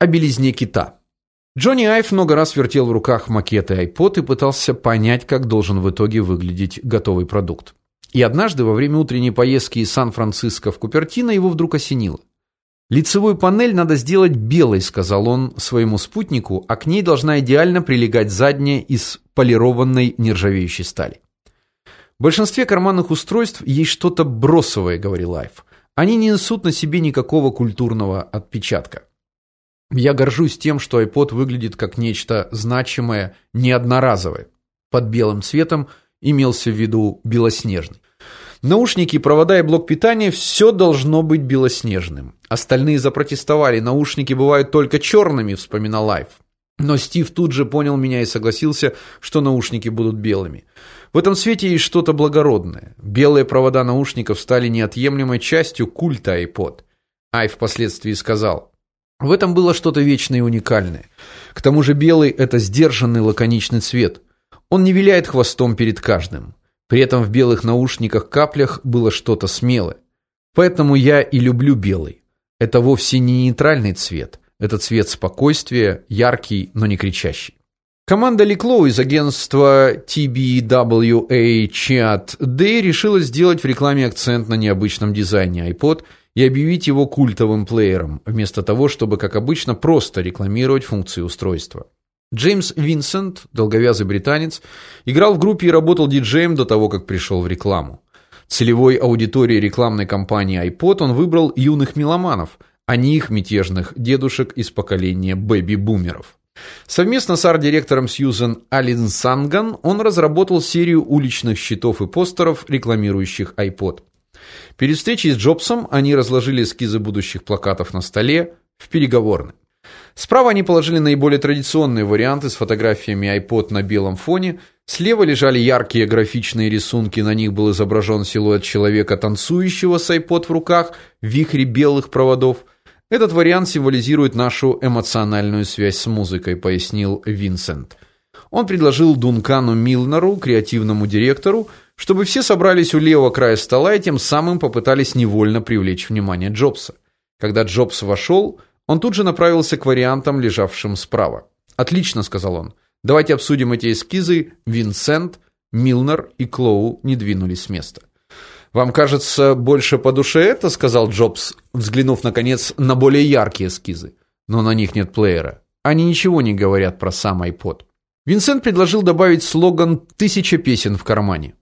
о белизне кита. Джонни Айв много раз вертел в руках макеты iPod и пытался понять, как должен в итоге выглядеть готовый продукт. И однажды во время утренней поездки из Сан-Франциско в Купертино его вдруг осенило. Лицевую панель надо сделать белой, сказал он своему спутнику, а к ней должна идеально прилегать задняя из полированной нержавеющей стали. В большинстве карманных устройств есть что-то бросовое, говорил Айв. Они не несут на себе никакого культурного отпечатка. Я горжусь тем, что iPod выглядит как нечто значимое, не одноразовое. Под белым цветом имелся в виду белоснежный. Наушники, провода и блок питания все должно быть белоснежным. Остальные запротестовали. Наушники бывают только черными, вспоминал Айв. Но Стив тут же понял меня и согласился, что наушники будут белыми. В этом свете есть что-то благородное. Белые провода наушников стали неотъемлемой частью культа iPod. Ай впоследствии сказал: в этом было что-то вечное и уникальное. К тому же белый это сдержанный лаконичный цвет. Он не виляет хвостом перед каждым. При этом в белых наушниках-каплях было что-то смелое. Поэтому я и люблю белый. Это вовсе не нейтральный цвет. Это цвет спокойствия, яркий, но не кричащий. Команда Ликлоу из агентства TBWA Chat Day решила сделать в рекламе акцент на необычном дизайне iPod и объявить его культовым плеером, вместо того, чтобы, как обычно, просто рекламировать функции устройства. Джеймс Винсент, долговязый британец, играл в группе и работал диджеем до того, как пришел в рекламу. Целевой аудиторией рекламной кампании iPod он выбрал юных меломанов, а не их мятежных дедушек из поколения бэби-бумеров. Совместно с арт-директором Сьюзен Алинсанган он разработал серию уличных щитов и постеров, рекламирующих iPod. Перед встречей с Джобсом они разложили эскизы будущих плакатов на столе в переговорной. Справа они положили наиболее традиционные варианты с фотографиями iPod на белом фоне. Слева лежали яркие графичные рисунки, на них был изображен силуэт человека, танцующего с iPod в руках в вихре белых проводов. Этот вариант символизирует нашу эмоциональную связь с музыкой, пояснил Винсент. Он предложил Дункану Милнеру, креативному директору, чтобы все собрались у левого края стола и тем самым попытались невольно привлечь внимание Джобса. Когда Джобс вошел, он тут же направился к вариантам, лежавшим справа. "Отлично", сказал он. "Давайте обсудим эти эскизы". Винсент, Милнер и Клоу не двинулись с места. Вам кажется, больше по душе это, сказал Джобс, взглянув наконец на более яркие эскизы. Но на них нет плеера. Они ничего не говорят про сам iPod. Винсент предложил добавить слоган «Тысяча песен в кармане».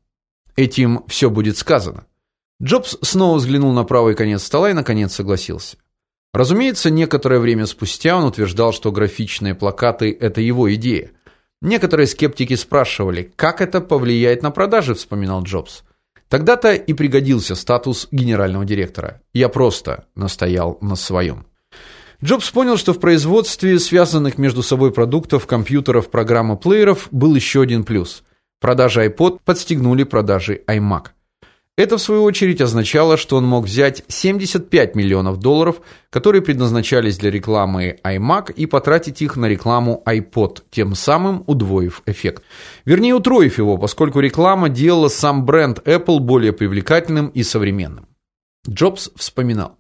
Этим все будет сказано. Джобс снова взглянул на правый конец стола и наконец согласился. Разумеется, некоторое время спустя он утверждал, что графичные плакаты это его идея. Некоторые скептики спрашивали, как это повлияет на продажи, вспоминал Джобс. Тогда-то и пригодился статус генерального директора. Я просто настоял на своем. Джобс понял, что в производстве связанных между собой продуктов, компьютеров, программ и плееров был еще один плюс. Продажи iPod подстегнули продажи iMac. Это в свою очередь означало, что он мог взять 75 миллионов долларов, которые предназначались для рекламы iMac, и потратить их на рекламу iPod, тем самым удвоив эффект. Вернее, утроив его, поскольку реклама делала сам бренд Apple более привлекательным и современным. Джобс вспоминал: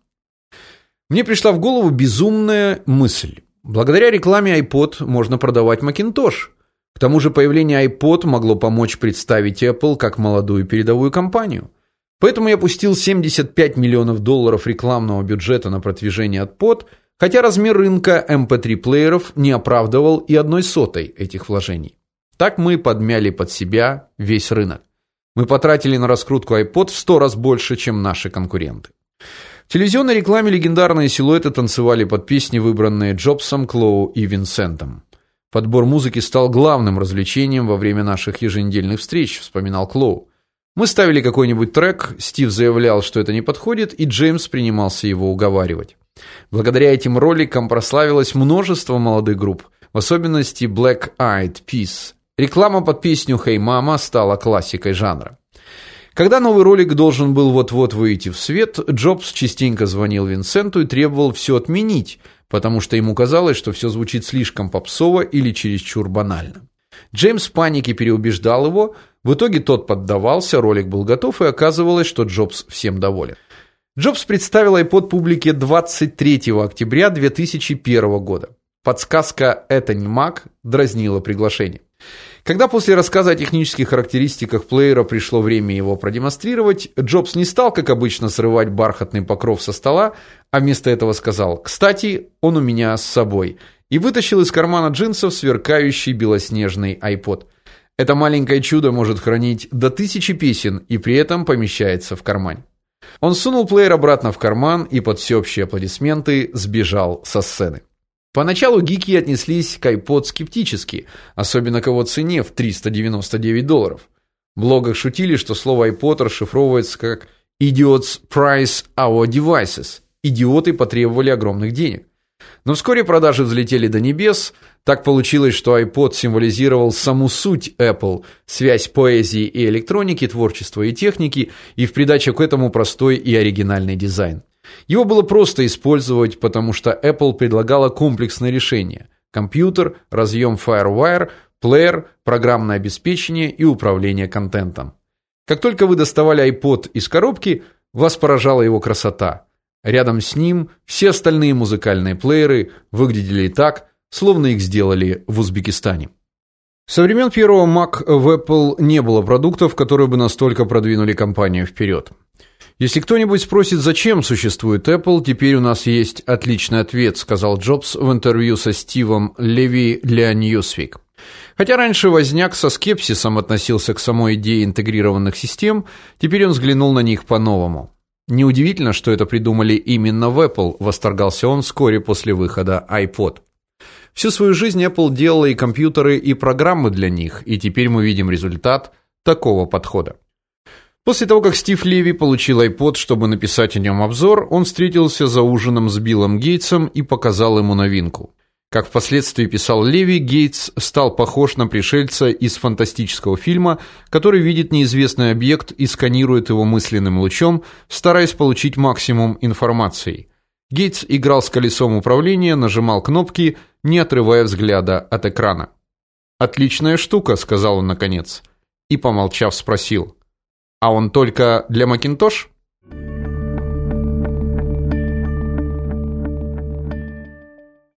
Мне пришла в голову безумная мысль. Благодаря рекламе iPod можно продавать Macintosh. К тому же появление iPod могло помочь представить Apple как молодую передовую компанию. Поэтому я пустил 75 миллионов долларов рекламного бюджета на продвижение от под, хотя размер рынка MP3-плееров не оправдывал и одной сотой этих вложений. Так мы подмяли под себя весь рынок. Мы потратили на раскрутку iPod в 100 раз больше, чем наши конкуренты. В телевизионной рекламе легендарные силуэты танцевали под песни, выбранные Джобсом, Клоу и Винсентом. Подбор музыки стал главным развлечением во время наших еженедельных встреч, вспоминал Клоу. Мы ставили какой-нибудь трек, Стив заявлял, что это не подходит, и Джеймс принимался его уговаривать. Благодаря этим роликам прославилось множество молодых групп, в особенности Black Eyed Peas. Реклама под песню Hey Mama стала классикой жанра. Когда новый ролик должен был вот-вот выйти в свет, Джобс частенько звонил Винсенту и требовал все отменить, потому что ему казалось, что все звучит слишком попсово или чересчур банально. Джеймс в панике переубеждал его, в итоге тот поддавался, ролик был готов, и оказывалось, что Джобс всем доволен. Джобс представил iPod публике 23 октября 2001 года. Подсказка это не Mac дразнила приглашение. Когда после рассказа о технических характеристиках плеера пришло время его продемонстрировать, Джобс не стал, как обычно, срывать бархатный покров со стола, а вместо этого сказал: "Кстати, он у меня с собой" и вытащил из кармана джинсов сверкающий белоснежный iPod. Это маленькое чудо может хранить до тысячи песен и при этом помещается в кармане. Он сунул плеер обратно в карман и под всеобщие аплодисменты сбежал со сцены. Поначалу гики отнеслись к iPod скептически, особенно к его цене в 399 долларов. В блогах шутили, что слово iPod расшифровывается как idiots price our devices. Идиоты потребовали огромных денег. Но вскоре продажи взлетели до небес. Так получилось, что iPod символизировал саму суть Apple, связь поэзии и электроники, творчества и техники, и в придачу к этому простой и оригинальный дизайн. Его было просто использовать, потому что Apple предлагала комплексное решение: компьютер, разъем FireWire, плеер, программное обеспечение и управление контентом. Как только вы доставали iPod из коробки, вас поражала его красота. Рядом с ним все остальные музыкальные плееры выглядели так, словно их сделали в Узбекистане. Со времен первого Mac в Apple не было продуктов, которые бы настолько продвинули компанию вперед. Если кто-нибудь спросит, зачем существует Apple, теперь у нас есть отличный ответ, сказал Джобс в интервью со Стивом Леви для Newsweek. Хотя раньше возняк со скепсисом относился к самой идее интегрированных систем, теперь он взглянул на них по-новому. Неудивительно, что это придумали именно в Apple, восторгался он вскоре после выхода iPod. Всю свою жизнь Apple делала и компьютеры, и программы для них, и теперь мы видим результат такого подхода. После того, как Стив Леви получил iPod, чтобы написать о нем обзор, он встретился за ужином с Биллом Гейтсом и показал ему новинку. Как впоследствии писал Леви, Гейтс стал похож на пришельца из фантастического фильма, который видит неизвестный объект и сканирует его мысленным лучом, стараясь получить максимум информации. Гейтс играл с колесом управления, нажимал кнопки, не отрывая взгляда от экрана. "Отличная штука", сказал он наконец, и помолчав спросил: а он только для Macintosh?